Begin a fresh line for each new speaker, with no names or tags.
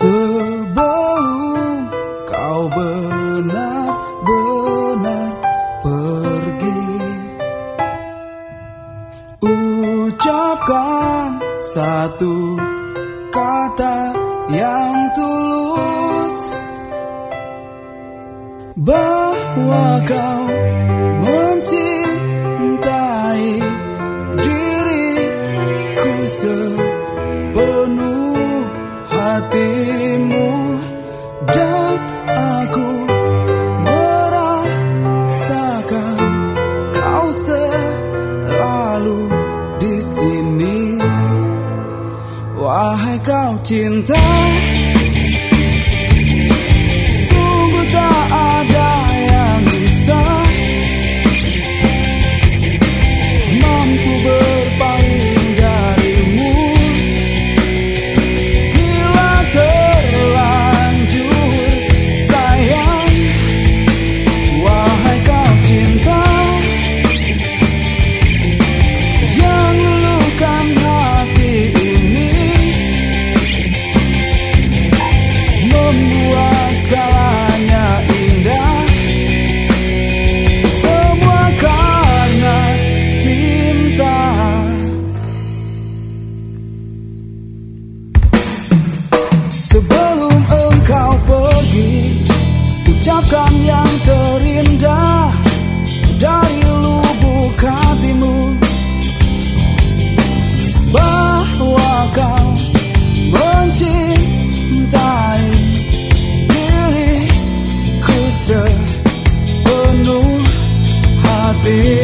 Sebelum kau benar-benar pergi Ucapkan satu kata yang tulus Bahwa kau mencintai diriku sepenuh hatimu Dan aku merasakan kau selalu di sini. Wahai kau cinta me.